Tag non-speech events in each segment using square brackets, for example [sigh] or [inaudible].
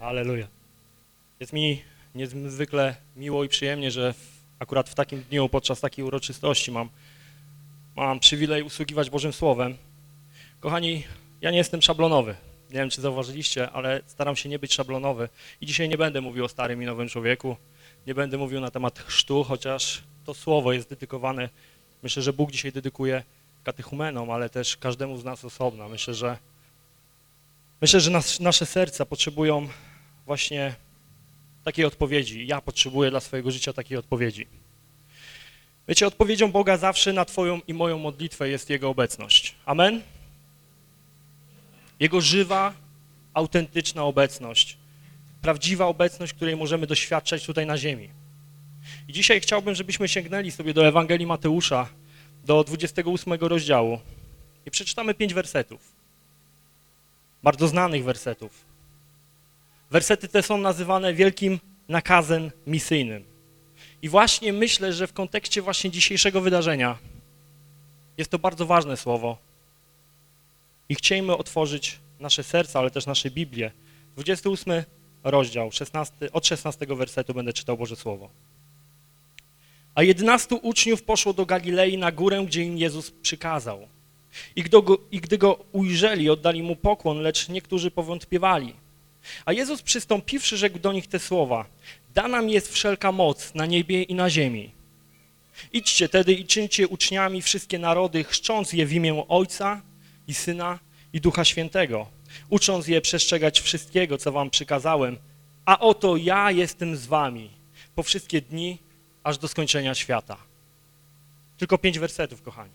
Aleluja. Jest mi niezwykle miło i przyjemnie, że akurat w takim dniu, podczas takiej uroczystości mam, mam przywilej usługiwać Bożym Słowem. Kochani, ja nie jestem szablonowy. Nie wiem, czy zauważyliście, ale staram się nie być szablonowy. I dzisiaj nie będę mówił o starym i nowym człowieku. Nie będę mówił na temat chrztu, chociaż to słowo jest dedykowane. Myślę, że Bóg dzisiaj dedykuje katechumenom, ale też każdemu z nas osobno. Myślę, że Myślę, że nas, nasze serca potrzebują właśnie takiej odpowiedzi. Ja potrzebuję dla swojego życia takiej odpowiedzi. Wiecie, odpowiedzią Boga zawsze na Twoją i moją modlitwę jest Jego obecność. Amen? Jego żywa, autentyczna obecność. Prawdziwa obecność, której możemy doświadczać tutaj na ziemi. I dzisiaj chciałbym, żebyśmy sięgnęli sobie do Ewangelii Mateusza, do 28 rozdziału i przeczytamy pięć wersetów bardzo znanych wersetów. Wersety te są nazywane wielkim nakazem misyjnym. I właśnie myślę, że w kontekście właśnie dzisiejszego wydarzenia jest to bardzo ważne słowo. I chciejmy otworzyć nasze serca, ale też nasze Biblię. 28 rozdział, 16, od 16 wersetu będę czytał Boże Słowo. A 11 uczniów poszło do Galilei na górę, gdzie im Jezus przykazał. I gdy, go, I gdy go ujrzeli, oddali mu pokłon, lecz niektórzy powątpiewali. A Jezus przystąpiwszy, rzekł do nich te słowa. Dana mi jest wszelka moc na niebie i na ziemi. Idźcie tedy i czyńcie uczniami wszystkie narody, chrzcząc je w imię Ojca i Syna i Ducha Świętego, ucząc je przestrzegać wszystkiego, co wam przykazałem. A oto ja jestem z wami po wszystkie dni, aż do skończenia świata. Tylko pięć wersetów, kochani.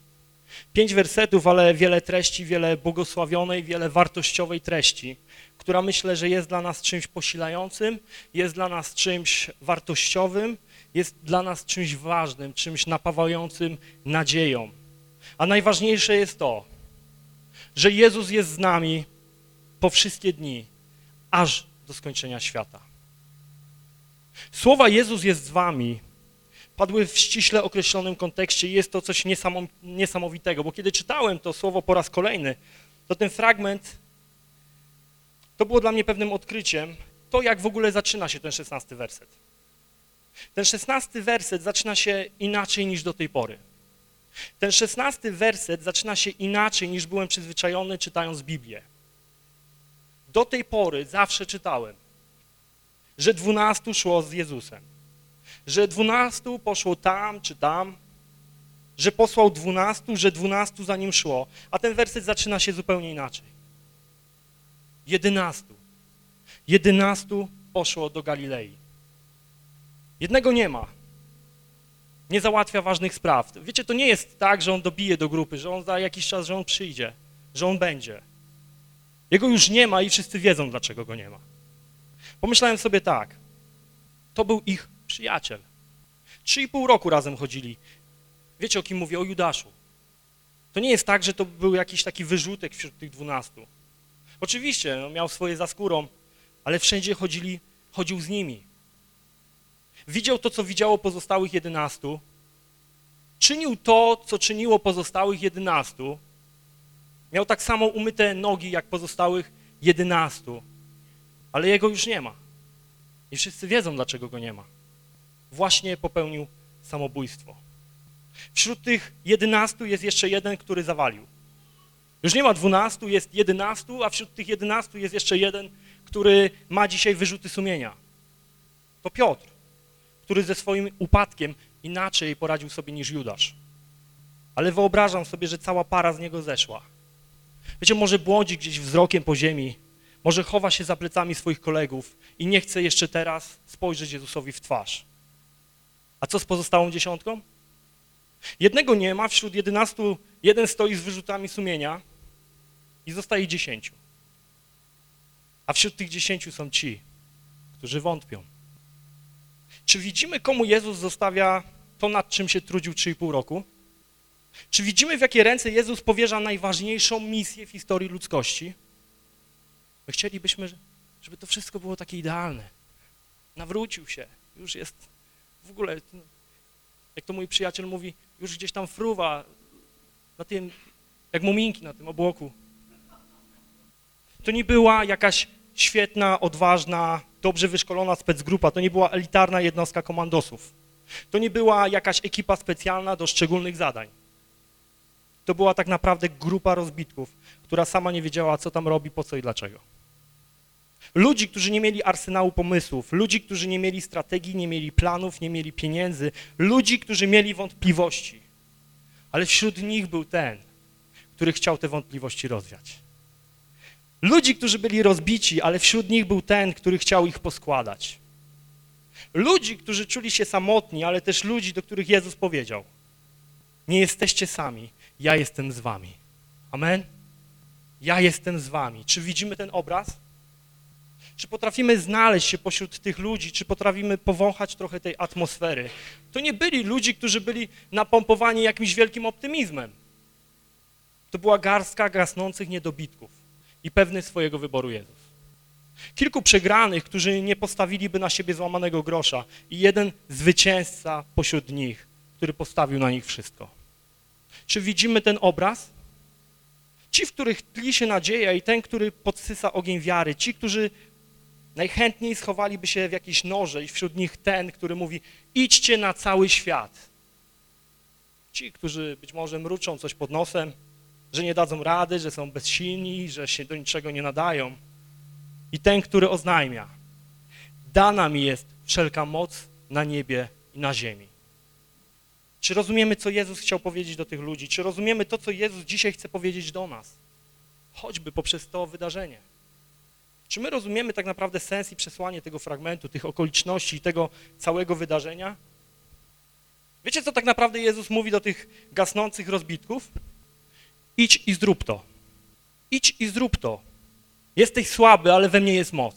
Pięć wersetów, ale wiele treści, wiele błogosławionej, wiele wartościowej treści, która myślę, że jest dla nas czymś posilającym, jest dla nas czymś wartościowym, jest dla nas czymś ważnym, czymś napawającym nadzieją. A najważniejsze jest to, że Jezus jest z nami po wszystkie dni, aż do skończenia świata. Słowa Jezus jest z wami padły w ściśle określonym kontekście i jest to coś niesamowitego, bo kiedy czytałem to słowo po raz kolejny, to ten fragment, to było dla mnie pewnym odkryciem, to jak w ogóle zaczyna się ten szesnasty werset. Ten szesnasty werset zaczyna się inaczej niż do tej pory. Ten szesnasty werset zaczyna się inaczej niż byłem przyzwyczajony czytając Biblię. Do tej pory zawsze czytałem, że dwunastu szło z Jezusem że dwunastu poszło tam czy tam, że posłał dwunastu, że dwunastu za nim szło, a ten werset zaczyna się zupełnie inaczej. Jedenastu. Jedenastu poszło do Galilei. Jednego nie ma. Nie załatwia ważnych spraw. Wiecie, to nie jest tak, że on dobije do grupy, że on za jakiś czas, że on przyjdzie, że on będzie. Jego już nie ma i wszyscy wiedzą, dlaczego go nie ma. Pomyślałem sobie tak, to był ich przyjaciel. Trzy i pół roku razem chodzili. Wiecie, o kim mówię? O Judaszu. To nie jest tak, że to był jakiś taki wyrzutek wśród tych dwunastu. Oczywiście, no, miał swoje za skórą, ale wszędzie chodzili, chodził z nimi. Widział to, co widziało pozostałych jedenastu, czynił to, co czyniło pozostałych jedenastu, miał tak samo umyte nogi, jak pozostałych jedenastu, ale jego już nie ma. I wszyscy wiedzą, dlaczego go nie ma właśnie popełnił samobójstwo. Wśród tych jedenastu jest jeszcze jeden, który zawalił. Już nie ma dwunastu, jest jedenastu, a wśród tych jedenastu jest jeszcze jeden, który ma dzisiaj wyrzuty sumienia. To Piotr, który ze swoim upadkiem inaczej poradził sobie niż Judasz. Ale wyobrażam sobie, że cała para z niego zeszła. Wiecie, może błądzi gdzieś wzrokiem po ziemi, może chowa się za plecami swoich kolegów i nie chce jeszcze teraz spojrzeć Jezusowi w twarz. A co z pozostałą dziesiątką? Jednego nie ma, wśród jedenastu jeden stoi z wyrzutami sumienia i zostaje dziesięciu. A wśród tych dziesięciu są ci, którzy wątpią. Czy widzimy, komu Jezus zostawia to, nad czym się trudził 3,5 roku? Czy widzimy, w jakie ręce Jezus powierza najważniejszą misję w historii ludzkości? My chcielibyśmy, żeby to wszystko było takie idealne. Nawrócił się, już jest w ogóle, jak to mój przyjaciel mówi, już gdzieś tam fruwa na tym, jak muminki na tym obłoku. To nie była jakaś świetna, odważna, dobrze wyszkolona specgrupa, to nie była elitarna jednostka komandosów. To nie była jakaś ekipa specjalna do szczególnych zadań. To była tak naprawdę grupa rozbitków, która sama nie wiedziała, co tam robi, po co i dlaczego. Ludzi, którzy nie mieli arsenału pomysłów, ludzi, którzy nie mieli strategii, nie mieli planów, nie mieli pieniędzy, ludzi, którzy mieli wątpliwości. Ale wśród nich był ten, który chciał te wątpliwości rozwiać. Ludzi, którzy byli rozbici, ale wśród nich był ten, który chciał ich poskładać. Ludzi, którzy czuli się samotni, ale też ludzi, do których Jezus powiedział nie jesteście sami, ja jestem z wami. Amen? Ja jestem z wami. Czy widzimy ten obraz? Czy potrafimy znaleźć się pośród tych ludzi, czy potrafimy powąchać trochę tej atmosfery? To nie byli ludzi, którzy byli napompowani jakimś wielkim optymizmem. To była garstka gasnących niedobitków i pewny swojego wyboru Jezus. Kilku przegranych, którzy nie postawiliby na siebie złamanego grosza i jeden zwycięzca pośród nich, który postawił na nich wszystko. Czy widzimy ten obraz? Ci, w których tli się nadzieja i ten, który podsysa ogień wiary, ci, którzy najchętniej schowaliby się w jakieś noże i wśród nich ten, który mówi idźcie na cały świat. Ci, którzy być może mruczą coś pod nosem, że nie dadzą rady, że są bezsilni, że się do niczego nie nadają. I ten, który oznajmia, dana mi jest wszelka moc na niebie i na ziemi. Czy rozumiemy, co Jezus chciał powiedzieć do tych ludzi? Czy rozumiemy to, co Jezus dzisiaj chce powiedzieć do nas? Choćby poprzez to wydarzenie. Czy my rozumiemy tak naprawdę sens i przesłanie tego fragmentu, tych okoliczności i tego całego wydarzenia? Wiecie, co tak naprawdę Jezus mówi do tych gasnących rozbitków? Idź i zrób to. Idź i zrób to. Jesteś słaby, ale we mnie jest moc.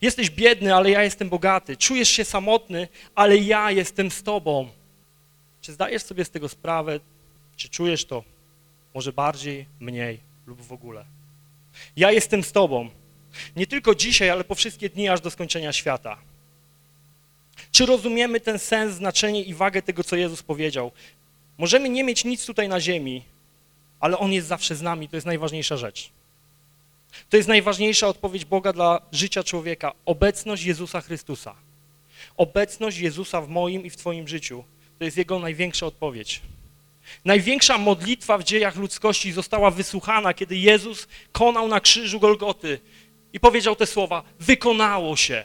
Jesteś biedny, ale ja jestem bogaty. Czujesz się samotny, ale ja jestem z tobą. Czy zdajesz sobie z tego sprawę? Czy czujesz to? Może bardziej, mniej lub w ogóle. Ja jestem z tobą. Nie tylko dzisiaj, ale po wszystkie dni, aż do skończenia świata. Czy rozumiemy ten sens, znaczenie i wagę tego, co Jezus powiedział? Możemy nie mieć nic tutaj na ziemi, ale On jest zawsze z nami, to jest najważniejsza rzecz. To jest najważniejsza odpowiedź Boga dla życia człowieka. Obecność Jezusa Chrystusa. Obecność Jezusa w moim i w twoim życiu. To jest Jego największa odpowiedź. Największa modlitwa w dziejach ludzkości została wysłuchana, kiedy Jezus konał na krzyżu Golgoty i powiedział te słowa, wykonało się.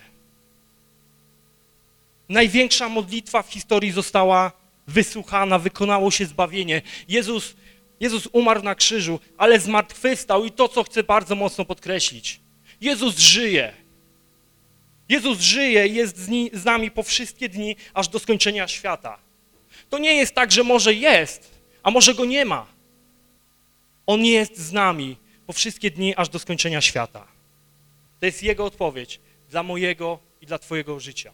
Największa modlitwa w historii została wysłuchana, wykonało się zbawienie. Jezus, Jezus umarł na krzyżu, ale zmartwychwstał i to, co chcę bardzo mocno podkreślić. Jezus żyje. Jezus żyje i jest z, z nami po wszystkie dni, aż do skończenia świata. To nie jest tak, że może jest, a może go nie ma. On jest z nami po wszystkie dni, aż do skończenia świata. To jest Jego odpowiedź dla mojego i dla Twojego życia.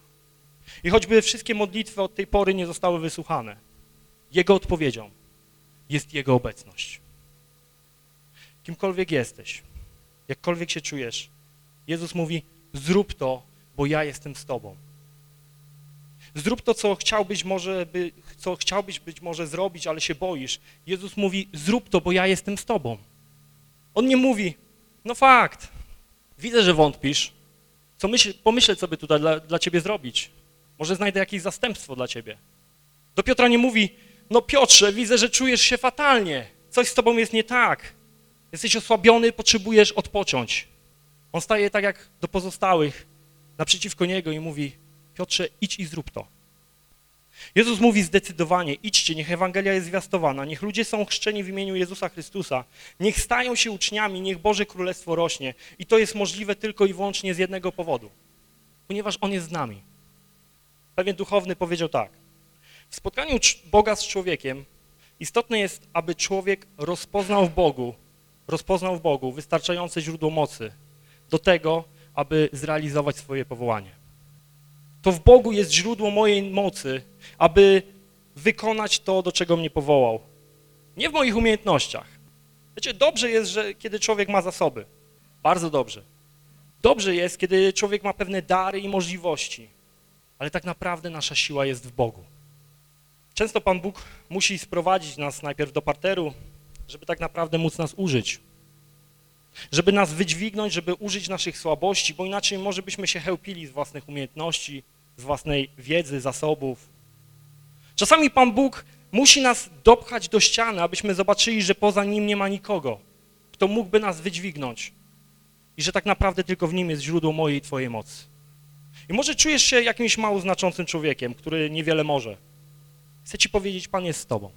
I choćby wszystkie modlitwy od tej pory nie zostały wysłuchane, Jego odpowiedzią jest Jego obecność. Kimkolwiek jesteś, jakkolwiek się czujesz, Jezus mówi, zrób to, bo ja jestem z Tobą. Zrób to, co chciałbyś, może by, co chciałbyś być może zrobić, ale się boisz. Jezus mówi, zrób to, bo ja jestem z Tobą. On nie mówi, no fakt, widzę, że wątpisz, co myśl, pomyślę, co by tutaj dla, dla Ciebie zrobić. Może znajdę jakieś zastępstwo dla Ciebie. Do Piotra nie mówi, no Piotrze, widzę, że czujesz się fatalnie, coś z Tobą jest nie tak, jesteś osłabiony, potrzebujesz odpocząć. On staje tak jak do pozostałych naprzeciwko Niego i mówi, Piotrze, idź i zrób to. Jezus mówi zdecydowanie, idźcie, niech Ewangelia jest zwiastowana, niech ludzie są chrzczeni w imieniu Jezusa Chrystusa, niech stają się uczniami, niech Boże Królestwo rośnie. I to jest możliwe tylko i wyłącznie z jednego powodu, ponieważ On jest z nami. Pewien duchowny powiedział tak, w spotkaniu Boga z człowiekiem istotne jest, aby człowiek rozpoznał w Bogu, rozpoznał w Bogu wystarczające źródło mocy do tego, aby zrealizować swoje powołanie. To w Bogu jest źródło mojej mocy, aby wykonać to, do czego mnie powołał. Nie w moich umiejętnościach. Wiecie, dobrze jest, że kiedy człowiek ma zasoby. Bardzo dobrze. Dobrze jest, kiedy człowiek ma pewne dary i możliwości. Ale tak naprawdę nasza siła jest w Bogu. Często Pan Bóg musi sprowadzić nas najpierw do parteru, żeby tak naprawdę móc nas użyć. żeby nas wydźwignąć, żeby użyć naszych słabości, bo inaczej może byśmy się chełpili z własnych umiejętności, z własnej wiedzy, zasobów. Czasami Pan Bóg musi nas dopchać do ściany, abyśmy zobaczyli, że poza Nim nie ma nikogo, kto mógłby nas wydźwignąć i że tak naprawdę tylko w Nim jest źródło mojej i Twojej mocy. I może czujesz się jakimś mało znaczącym człowiekiem, który niewiele może. Chcę Ci powiedzieć, Pan jest z Tobą.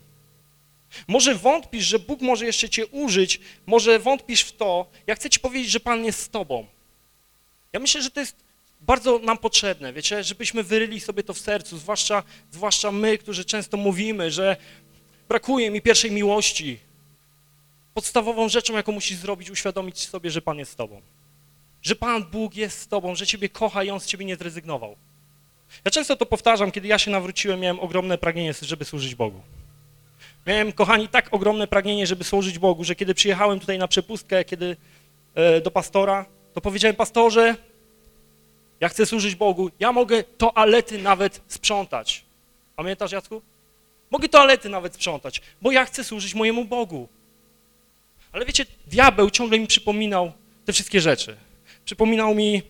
Może wątpisz, że Bóg może jeszcze Cię użyć, może wątpisz w to. Ja chcę Ci powiedzieć, że Pan jest z Tobą. Ja myślę, że to jest bardzo nam potrzebne, wiecie, żebyśmy wyryli sobie to w sercu, zwłaszcza, zwłaszcza my, którzy często mówimy, że brakuje mi pierwszej miłości. Podstawową rzeczą, jaką musisz zrobić, uświadomić sobie, że Pan jest z Tobą. Że Pan Bóg jest z Tobą, że Ciebie kocha i On z Ciebie nie zrezygnował. Ja często to powtarzam, kiedy ja się nawróciłem, miałem ogromne pragnienie, żeby służyć Bogu. Miałem, kochani, tak ogromne pragnienie, żeby służyć Bogu, że kiedy przyjechałem tutaj na przepustkę, kiedy e, do pastora, to powiedziałem, pastorze, ja chcę służyć Bogu, ja mogę toalety nawet sprzątać. Pamiętasz, Jacku? Mogę toalety nawet sprzątać, bo ja chcę służyć mojemu Bogu. Ale wiecie, diabeł ciągle mi przypominał te wszystkie rzeczy. Przypominał mi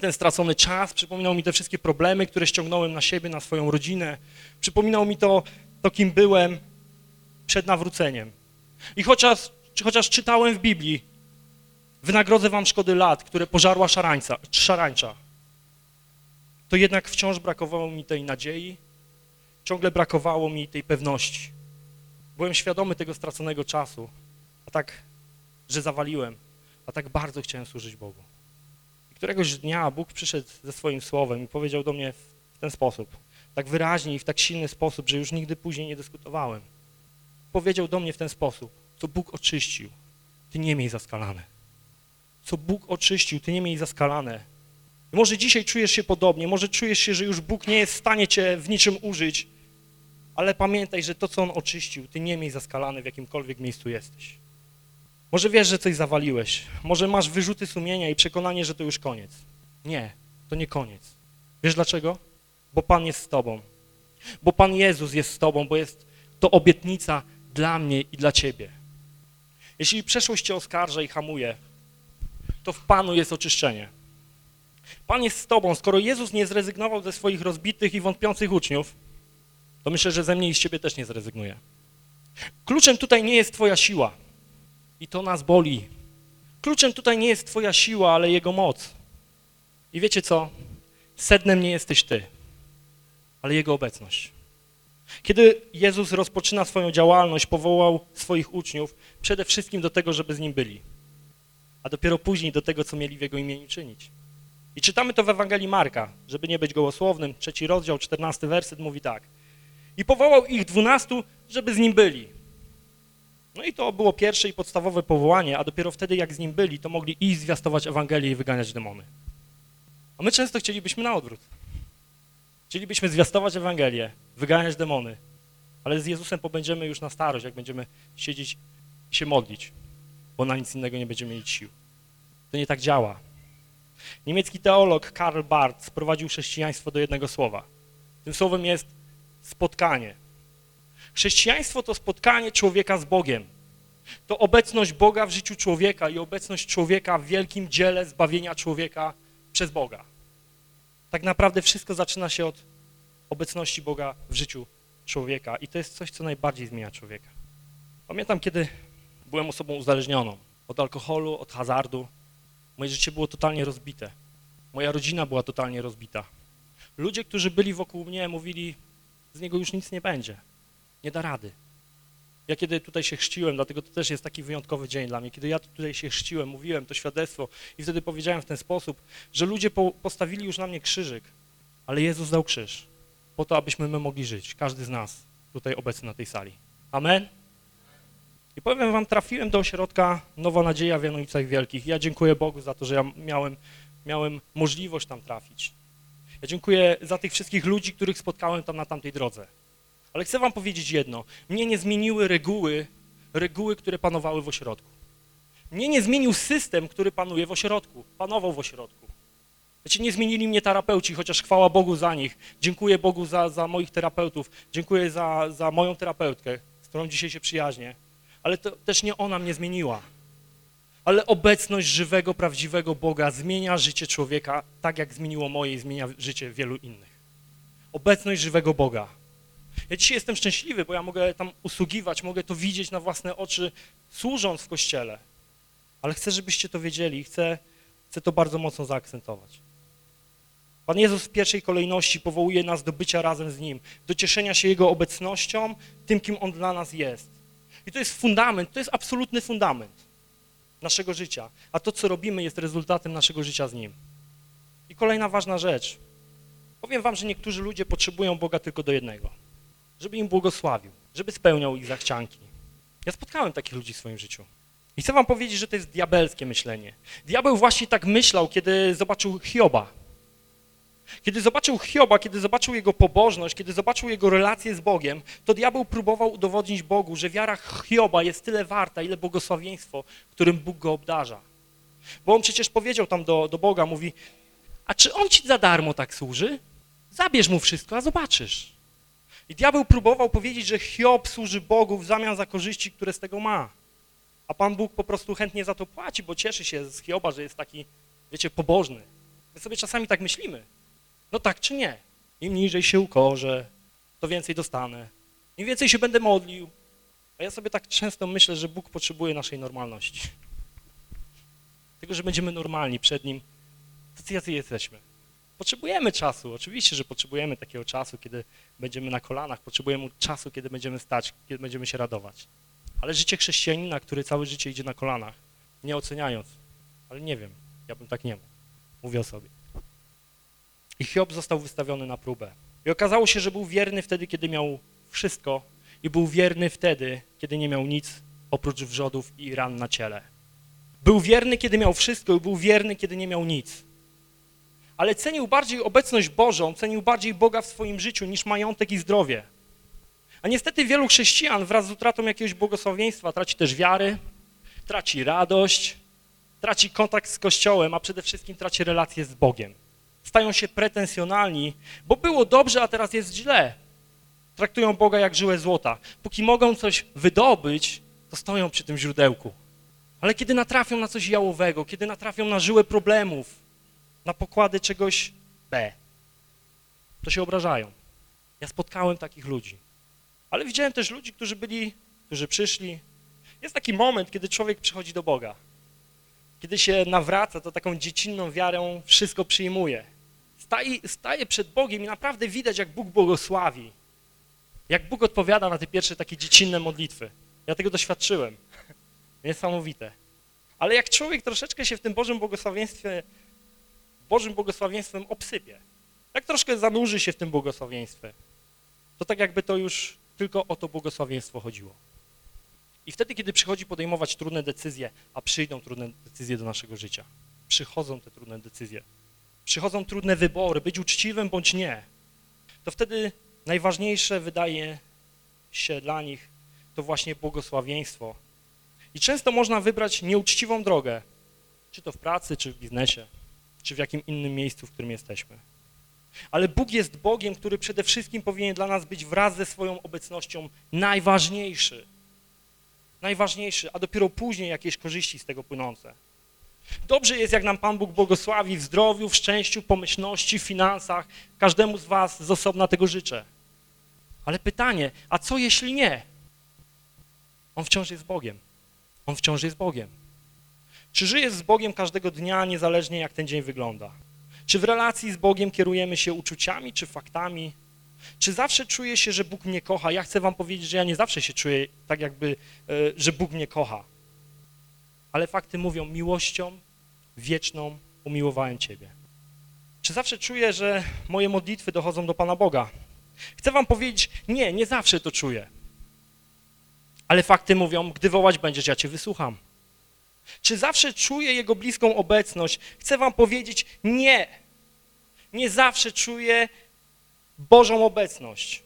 ten stracony czas, przypominał mi te wszystkie problemy, które ściągnąłem na siebie, na swoją rodzinę. Przypominał mi to, to kim byłem przed nawróceniem. I chociaż, chociaż czytałem w Biblii, wynagrodzę wam szkody lat, które pożarła szarańca, szarańcza, to jednak wciąż brakowało mi tej nadziei, ciągle brakowało mi tej pewności. Byłem świadomy tego straconego czasu, a tak, że zawaliłem, a tak bardzo chciałem służyć Bogu. I któregoś dnia Bóg przyszedł ze swoim słowem i powiedział do mnie w ten sposób, tak wyraźnie i w tak silny sposób, że już nigdy później nie dyskutowałem. Powiedział do mnie w ten sposób, co Bóg oczyścił, ty nie miej zaskalane. Co Bóg oczyścił, ty nie miej zaskalane. Może dzisiaj czujesz się podobnie, może czujesz się, że już Bóg nie jest w stanie cię w niczym użyć, ale pamiętaj, że to, co On oczyścił, ty nie miej zaskalane w jakimkolwiek miejscu jesteś. Może wiesz, że coś zawaliłeś, może masz wyrzuty sumienia i przekonanie, że to już koniec. Nie, to nie koniec. Wiesz dlaczego? Bo Pan jest z tobą. Bo Pan Jezus jest z tobą, bo jest to obietnica dla mnie i dla ciebie. Jeśli przeszłość cię oskarża i hamuje, to w Panu jest oczyszczenie. Pan jest z tobą. Skoro Jezus nie zrezygnował ze swoich rozbitych i wątpiących uczniów, to myślę, że ze mnie i z ciebie też nie zrezygnuje. Kluczem tutaj nie jest twoja siła i to nas boli. Kluczem tutaj nie jest twoja siła, ale Jego moc. I wiecie co? Sednem nie jesteś ty, ale Jego obecność. Kiedy Jezus rozpoczyna swoją działalność, powołał swoich uczniów przede wszystkim do tego, żeby z Nim byli, a dopiero później do tego, co mieli w Jego imieniu czynić. I czytamy to w Ewangelii Marka, żeby nie być gołosłownym, trzeci rozdział, czternasty werset mówi tak. I powołał ich dwunastu, żeby z Nim byli. No i to było pierwsze i podstawowe powołanie, a dopiero wtedy, jak z Nim byli, to mogli iść zwiastować Ewangelię i wyganiać demony. A my często chcielibyśmy na odwrót. Chcielibyśmy zwiastować Ewangelię, wyganiać demony, ale z Jezusem pobędziemy już na starość, jak będziemy siedzieć i się modlić, bo na nic innego nie będziemy mieć sił. To nie tak działa. Niemiecki teolog Karl Barth sprowadził chrześcijaństwo do jednego słowa. Tym słowem jest spotkanie. Chrześcijaństwo to spotkanie człowieka z Bogiem. To obecność Boga w życiu człowieka i obecność człowieka w wielkim dziele zbawienia człowieka przez Boga. Tak naprawdę wszystko zaczyna się od obecności Boga w życiu człowieka i to jest coś, co najbardziej zmienia człowieka. Pamiętam, kiedy byłem osobą uzależnioną od alkoholu, od hazardu. Moje życie było totalnie rozbite. Moja rodzina była totalnie rozbita. Ludzie, którzy byli wokół mnie, mówili, z niego już nic nie będzie. Nie da rady. Ja kiedy tutaj się chrzciłem, dlatego to też jest taki wyjątkowy dzień dla mnie, kiedy ja tutaj się chrzciłem, mówiłem to świadectwo i wtedy powiedziałem w ten sposób, że ludzie po, postawili już na mnie krzyżyk, ale Jezus dał krzyż po to, abyśmy my mogli żyć, każdy z nas tutaj obecny na tej sali. Amen? I powiem wam, trafiłem do ośrodka Nowa Nadzieja w Janowicach Wielkich. Ja dziękuję Bogu za to, że ja miałem, miałem możliwość tam trafić. Ja dziękuję za tych wszystkich ludzi, których spotkałem tam na tamtej drodze. Ale chcę wam powiedzieć jedno. Mnie nie zmieniły reguły, reguły, które panowały w ośrodku. Mnie nie zmienił system, który panuje w ośrodku, panował w ośrodku. Wiecie, nie zmienili mnie terapeuci, chociaż chwała Bogu za nich. Dziękuję Bogu za, za moich terapeutów. Dziękuję za, za moją terapeutkę, z którą dzisiaj się przyjaźnię. Ale to też nie ona mnie zmieniła. Ale obecność żywego, prawdziwego Boga zmienia życie człowieka tak, jak zmieniło moje i zmienia życie wielu innych. Obecność żywego Boga. Ja dzisiaj jestem szczęśliwy, bo ja mogę tam usługiwać, mogę to widzieć na własne oczy, służąc w Kościele. Ale chcę, żebyście to wiedzieli i chcę, chcę to bardzo mocno zaakcentować. Pan Jezus w pierwszej kolejności powołuje nas do bycia razem z Nim, do cieszenia się Jego obecnością, tym, kim On dla nas jest. I to jest fundament, to jest absolutny fundament naszego życia. A to, co robimy, jest rezultatem naszego życia z Nim. I kolejna ważna rzecz. Powiem wam, że niektórzy ludzie potrzebują Boga tylko do jednego. Żeby im błogosławił, żeby spełniał ich zachcianki. Ja spotkałem takich ludzi w swoim życiu. I chcę wam powiedzieć, że to jest diabelskie myślenie. Diabeł właśnie tak myślał, kiedy zobaczył Hioba. Kiedy zobaczył Hioba, kiedy zobaczył jego pobożność, kiedy zobaczył jego relację z Bogiem, to diabeł próbował udowodnić Bogu, że wiara Hioba jest tyle warta, ile błogosławieństwo, którym Bóg go obdarza. Bo on przecież powiedział tam do, do Boga, mówi, a czy on ci za darmo tak służy? Zabierz mu wszystko, a zobaczysz. I diabeł próbował powiedzieć, że Hiob służy Bogu w zamian za korzyści, które z tego ma. A Pan Bóg po prostu chętnie za to płaci, bo cieszy się z Hioba, że jest taki, wiecie, pobożny. My sobie czasami tak myślimy. No tak czy nie? Im niżej się ukorzę, to więcej dostanę. Im więcej się będę modlił. A ja sobie tak często myślę, że Bóg potrzebuje naszej normalności. Tego, że będziemy normalni przed Nim, tacy jacy jesteśmy. Potrzebujemy czasu, oczywiście, że potrzebujemy takiego czasu, kiedy będziemy na kolanach, potrzebujemy czasu, kiedy będziemy stać, kiedy będziemy się radować. Ale życie chrześcijanina, który całe życie idzie na kolanach, nie oceniając, ale nie wiem, ja bym tak nie mógł. Mówię o sobie. I Hiob został wystawiony na próbę. I okazało się, że był wierny wtedy, kiedy miał wszystko i był wierny wtedy, kiedy nie miał nic oprócz wrzodów i ran na ciele. Był wierny, kiedy miał wszystko i był wierny, kiedy nie miał nic. Ale cenił bardziej obecność Bożą, cenił bardziej Boga w swoim życiu niż majątek i zdrowie. A niestety wielu chrześcijan wraz z utratą jakiegoś błogosławieństwa traci też wiary, traci radość, traci kontakt z Kościołem, a przede wszystkim traci relację z Bogiem stają się pretensjonalni, bo było dobrze, a teraz jest źle. Traktują Boga jak żyłę złota. Póki mogą coś wydobyć, to stoją przy tym źródełku. Ale kiedy natrafią na coś jałowego, kiedy natrafią na żyłę problemów, na pokłady czegoś B, to się obrażają. Ja spotkałem takich ludzi. Ale widziałem też ludzi, którzy byli, którzy przyszli. Jest taki moment, kiedy człowiek przychodzi do Boga. Kiedy się nawraca, to taką dziecinną wiarą wszystko przyjmuje. Staje, staje przed Bogiem i naprawdę widać, jak Bóg błogosławi. Jak Bóg odpowiada na te pierwsze takie dziecinne modlitwy. Ja tego doświadczyłem. [laughs] Niesamowite. Ale jak człowiek troszeczkę się w tym Bożym błogosławieństwie, Bożym błogosławieństwem obsypie, jak troszkę zanurzy się w tym błogosławieństwie, to tak jakby to już tylko o to błogosławieństwo chodziło. I wtedy, kiedy przychodzi podejmować trudne decyzje, a przyjdą trudne decyzje do naszego życia, przychodzą te trudne decyzje, przychodzą trudne wybory, być uczciwym bądź nie, to wtedy najważniejsze wydaje się dla nich to właśnie błogosławieństwo. I często można wybrać nieuczciwą drogę, czy to w pracy, czy w biznesie, czy w jakim innym miejscu, w którym jesteśmy. Ale Bóg jest Bogiem, który przede wszystkim powinien dla nas być wraz ze swoją obecnością najważniejszy najważniejszy, a dopiero później jakieś korzyści z tego płynące. Dobrze jest, jak nam Pan Bóg błogosławi w zdrowiu, w szczęściu, pomyślności, w finansach. Każdemu z was z osobna tego życzę. Ale pytanie, a co jeśli nie? On wciąż jest Bogiem. On wciąż jest Bogiem. Czy żyjesz z Bogiem każdego dnia, niezależnie jak ten dzień wygląda? Czy w relacji z Bogiem kierujemy się uczuciami czy faktami? Czy zawsze czuję się, że Bóg mnie kocha? Ja chcę wam powiedzieć, że ja nie zawsze się czuję tak jakby, e, że Bóg mnie kocha. Ale fakty mówią, miłością wieczną umiłowałem Ciebie. Czy zawsze czuję, że moje modlitwy dochodzą do Pana Boga? Chcę wam powiedzieć, nie, nie zawsze to czuję. Ale fakty mówią, gdy wołać będziesz, ja Cię wysłucham. Czy zawsze czuję Jego bliską obecność? Chcę wam powiedzieć, nie. Nie zawsze czuję Bożą obecność.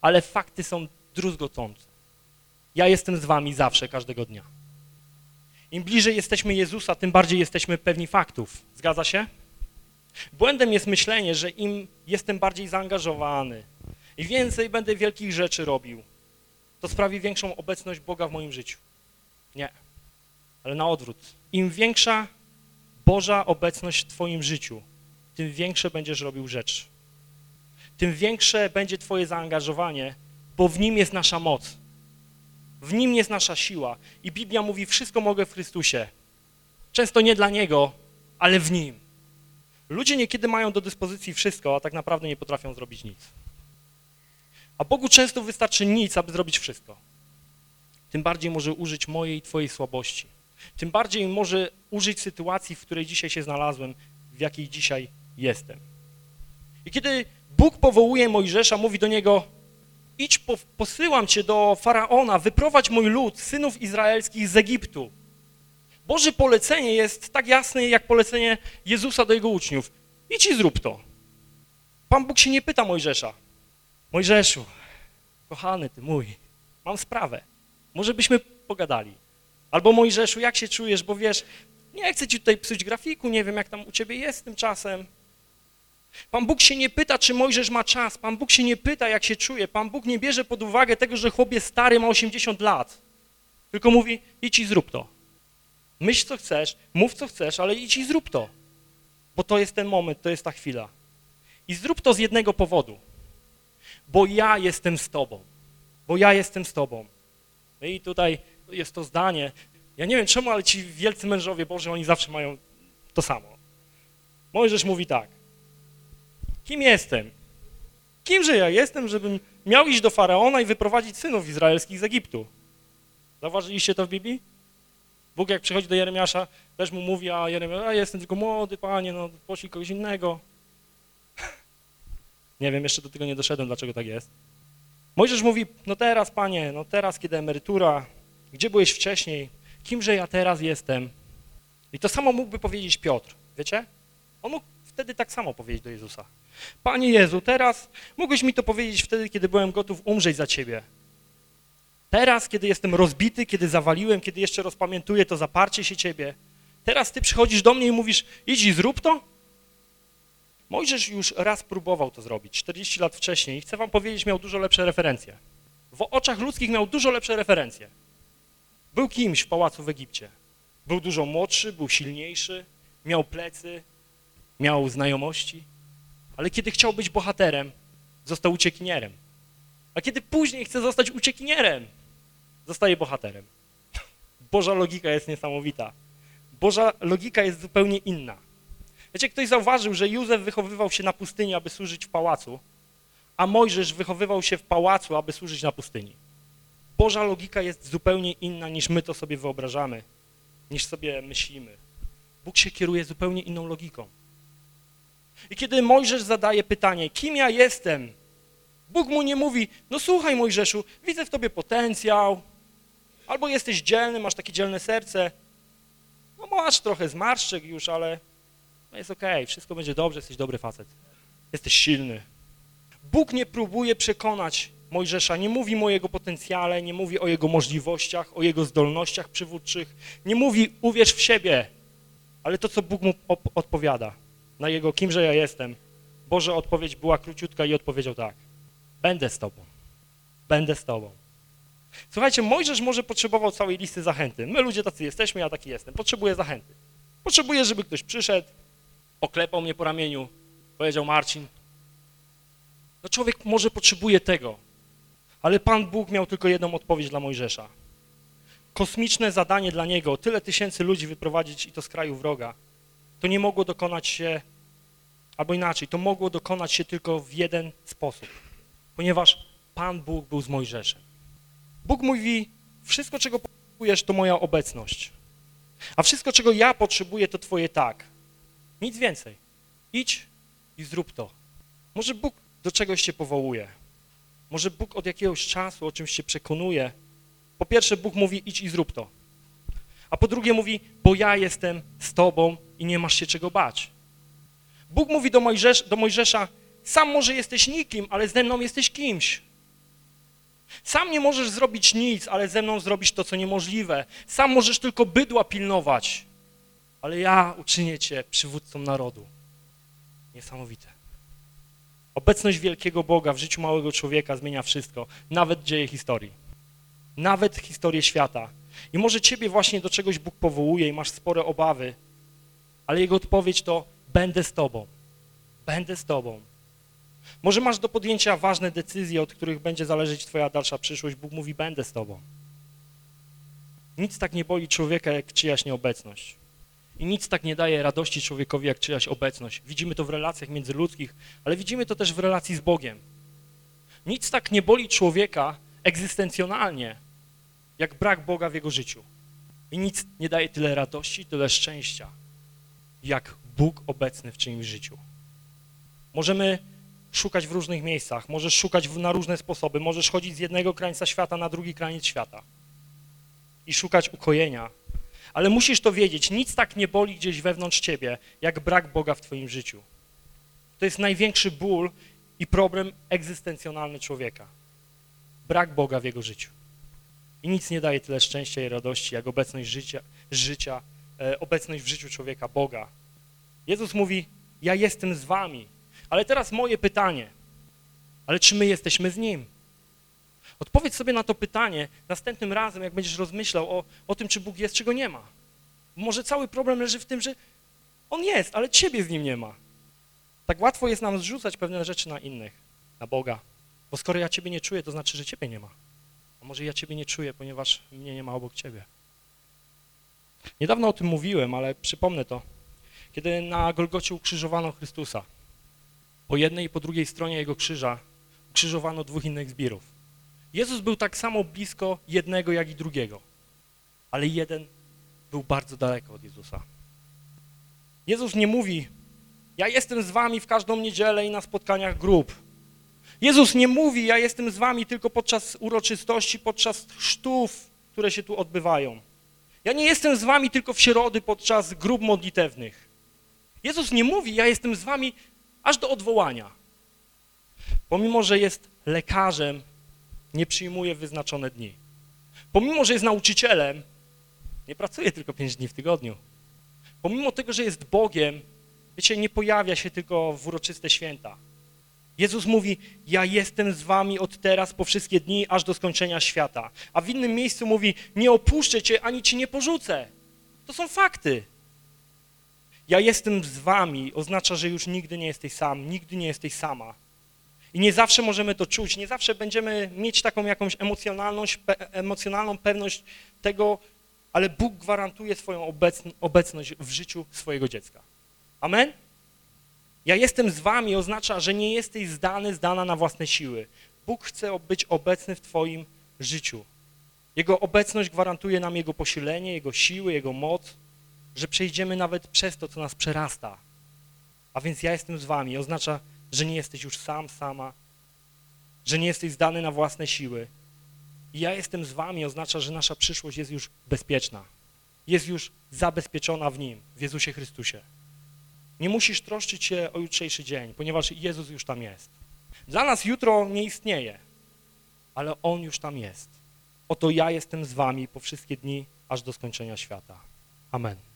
Ale fakty są druzgocące. Ja jestem z wami zawsze, każdego dnia. Im bliżej jesteśmy Jezusa, tym bardziej jesteśmy pewni faktów. Zgadza się? Błędem jest myślenie, że im jestem bardziej zaangażowany i więcej będę wielkich rzeczy robił, to sprawi większą obecność Boga w moim życiu. Nie. ale na odwrót. Im większa Boża obecność w twoim życiu, tym większe będziesz robił rzeczy. Tym większe będzie twoje zaangażowanie, bo w Nim jest nasza moc. W Nim jest nasza siła. I Biblia mówi, wszystko mogę w Chrystusie. Często nie dla Niego, ale w Nim. Ludzie niekiedy mają do dyspozycji wszystko, a tak naprawdę nie potrafią zrobić nic. A Bogu często wystarczy nic, aby zrobić wszystko. Tym bardziej może użyć mojej i twojej słabości. Tym bardziej może użyć sytuacji, w której dzisiaj się znalazłem, w jakiej dzisiaj jestem. I kiedy Bóg powołuje Mojżesza, mówi do niego, idź, po, posyłam cię do Faraona, wyprowadź mój lud, synów izraelskich z Egiptu. Boże polecenie jest tak jasne, jak polecenie Jezusa do jego uczniów. Idź i zrób to. Pan Bóg się nie pyta Mojżesza. Mojżeszu, kochany ty mój, mam sprawę. Może byśmy pogadali. Albo Mojżeszu, jak się czujesz, bo wiesz, nie chcę ci tutaj psuć grafiku, nie wiem jak tam u ciebie jest tymczasem. Pan Bóg się nie pyta, czy Mojżesz ma czas. Pan Bóg się nie pyta, jak się czuje. Pan Bóg nie bierze pod uwagę tego, że chłopie stary ma 80 lat. Tylko mówi, idź i zrób to. Myśl, co chcesz, mów, co chcesz, ale idź i zrób to. Bo to jest ten moment, to jest ta chwila. I zrób to z jednego powodu. Bo ja jestem z tobą. Bo ja jestem z tobą. No i tutaj jest to zdanie. Ja nie wiem czemu, ale ci wielcy mężowie Boży, oni zawsze mają to samo. Mojżesz mówi tak. Kim jestem? Kimże ja jestem, żebym miał iść do Faraona i wyprowadzić synów izraelskich z Egiptu? Zauważyliście to w Biblii? Bóg jak przychodzi do Jeremiasza, też mu mówi, a Jeremiasz, a jestem tylko młody, panie, no poszli kogoś innego. [laughs] Nie wiem, jeszcze do tego nie doszedłem, dlaczego tak jest. Mojżesz mówi, no teraz, panie, no teraz, kiedy emerytura, gdzie byłeś wcześniej, kimże ja teraz jestem? I to samo mógłby powiedzieć Piotr, wiecie? On mógł wtedy tak samo powiedzieć do Jezusa. Panie Jezu, teraz mógłbyś mi to powiedzieć wtedy, kiedy byłem gotów umrzeć za Ciebie. Teraz, kiedy jestem rozbity, kiedy zawaliłem, kiedy jeszcze rozpamiętuję to zaparcie się Ciebie. Teraz Ty przychodzisz do mnie i mówisz, idź i zrób to? Mojżesz już raz próbował to zrobić, 40 lat wcześniej chcę wam powiedzieć, miał dużo lepsze referencje. W oczach ludzkich miał dużo lepsze referencje. Był kimś w pałacu w Egipcie. Był dużo młodszy, był silniejszy, miał plecy, miał znajomości, ale kiedy chciał być bohaterem, został uciekinierem. A kiedy później chce zostać uciekinierem, zostaje bohaterem. [laughs] Boża logika jest niesamowita. Boża logika jest zupełnie inna. Wiecie, ktoś zauważył, że Józef wychowywał się na pustyni, aby służyć w pałacu, a Mojżesz wychowywał się w pałacu, aby służyć na pustyni. Boża logika jest zupełnie inna, niż my to sobie wyobrażamy, niż sobie myślimy. Bóg się kieruje zupełnie inną logiką. I kiedy Mojżesz zadaje pytanie, kim ja jestem, Bóg mu nie mówi, no słuchaj Mojżeszu, widzę w tobie potencjał, albo jesteś dzielny, masz takie dzielne serce, no masz trochę zmarszczek już, ale no jest okej, okay, wszystko będzie dobrze, jesteś dobry facet, jesteś silny. Bóg nie próbuje przekonać Mojżesza, nie mówi mu o jego potencjale, nie mówi o jego możliwościach, o jego zdolnościach przywódczych, nie mówi uwierz w siebie, ale to, co Bóg mu odpowiada na jego kimże ja jestem, Boże odpowiedź była króciutka i odpowiedział tak, będę z tobą, będę z tobą. Słuchajcie, Mojżesz może potrzebował całej listy zachęty. My ludzie tacy jesteśmy, ja taki jestem. Potrzebuję zachęty. Potrzebuję, żeby ktoś przyszedł, oklepał mnie po ramieniu, powiedział Marcin. No człowiek może potrzebuje tego, ale Pan Bóg miał tylko jedną odpowiedź dla Mojżesza. Kosmiczne zadanie dla niego, tyle tysięcy ludzi wyprowadzić i to z kraju wroga, to nie mogło dokonać się, albo inaczej, to mogło dokonać się tylko w jeden sposób, ponieważ Pan Bóg był z Mojżeszem. Bóg mówi, wszystko czego potrzebujesz to moja obecność, a wszystko czego ja potrzebuję to twoje tak. Nic więcej. Idź i zrób to. Może Bóg do czegoś cię powołuje. Może Bóg od jakiegoś czasu o czymś się przekonuje. Po pierwsze Bóg mówi idź i zrób to. A po drugie mówi, bo ja jestem z tobą i nie masz się czego bać. Bóg mówi do, Mojżesz, do Mojżesza, sam może jesteś nikim, ale ze mną jesteś kimś. Sam nie możesz zrobić nic, ale ze mną zrobisz to, co niemożliwe. Sam możesz tylko bydła pilnować, ale ja uczynię cię przywódcą narodu. Niesamowite. Obecność wielkiego Boga w życiu małego człowieka zmienia wszystko, nawet dzieje historii. Nawet historię świata. I może ciebie właśnie do czegoś Bóg powołuje i masz spore obawy, ale Jego odpowiedź to będę z tobą, będę z tobą. Może masz do podjęcia ważne decyzje, od których będzie zależeć twoja dalsza przyszłość. Bóg mówi, będę z tobą. Nic tak nie boli człowieka, jak czyjaś nieobecność. I nic tak nie daje radości człowiekowi, jak czyjaś obecność. Widzimy to w relacjach międzyludzkich, ale widzimy to też w relacji z Bogiem. Nic tak nie boli człowieka egzystencjonalnie, jak brak Boga w jego życiu. I nic nie daje tyle radości, tyle szczęścia, jak Bóg obecny w czyimś życiu. Możemy szukać w różnych miejscach, możesz szukać na różne sposoby, możesz chodzić z jednego krańca świata na drugi kraniec świata i szukać ukojenia, ale musisz to wiedzieć, nic tak nie boli gdzieś wewnątrz ciebie, jak brak Boga w twoim życiu. To jest największy ból i problem egzystencjonalny człowieka. Brak Boga w jego życiu. I nic nie daje tyle szczęścia i radości, jak obecność życia, życia obecność w życiu człowieka, Boga. Jezus mówi, ja jestem z wami. Ale teraz moje pytanie, ale czy my jesteśmy z Nim? Odpowiedz sobie na to pytanie następnym razem, jak będziesz rozmyślał o, o tym, czy Bóg jest, czy Go nie ma. Może cały problem leży w tym, że On jest, ale Ciebie z Nim nie ma. Tak łatwo jest nam zrzucać pewne rzeczy na innych, na Boga. Bo skoro ja Ciebie nie czuję, to znaczy, że Ciebie nie ma. A może ja Ciebie nie czuję, ponieważ mnie nie ma obok Ciebie. Niedawno o tym mówiłem, ale przypomnę to. Kiedy na Golgocie ukrzyżowano Chrystusa, po jednej i po drugiej stronie Jego krzyża ukrzyżowano dwóch innych zbirów. Jezus był tak samo blisko jednego, jak i drugiego, ale jeden był bardzo daleko od Jezusa. Jezus nie mówi, ja jestem z wami w każdą niedzielę i na spotkaniach grup. Jezus nie mówi, ja jestem z wami tylko podczas uroczystości, podczas chrztów, które się tu odbywają. Ja nie jestem z wami tylko w środy podczas grup modlitewnych. Jezus nie mówi, ja jestem z wami aż do odwołania. Pomimo, że jest lekarzem, nie przyjmuje wyznaczone dni. Pomimo, że jest nauczycielem, nie pracuje tylko pięć dni w tygodniu. Pomimo tego, że jest Bogiem, wiecie, nie pojawia się tylko w uroczyste święta. Jezus mówi, ja jestem z wami od teraz po wszystkie dni, aż do skończenia świata. A w innym miejscu mówi, nie opuszczę cię, ani ci nie porzucę. To są fakty. Ja jestem z wami oznacza, że już nigdy nie jesteś sam, nigdy nie jesteś sama. I nie zawsze możemy to czuć, nie zawsze będziemy mieć taką jakąś emocjonalność, pe, emocjonalną pewność tego, ale Bóg gwarantuje swoją obecność w życiu swojego dziecka. Amen? Ja jestem z wami oznacza, że nie jesteś zdany, zdana na własne siły. Bóg chce być obecny w twoim życiu. Jego obecność gwarantuje nam Jego posilenie, Jego siły, Jego moc, że przejdziemy nawet przez to, co nas przerasta. A więc ja jestem z wami oznacza, że nie jesteś już sam, sama, że nie jesteś zdany na własne siły. I ja jestem z wami oznacza, że nasza przyszłość jest już bezpieczna. Jest już zabezpieczona w Nim, w Jezusie Chrystusie. Nie musisz troszczyć się o jutrzejszy dzień, ponieważ Jezus już tam jest. Dla nas jutro nie istnieje, ale On już tam jest. Oto ja jestem z wami po wszystkie dni, aż do skończenia świata. Amen.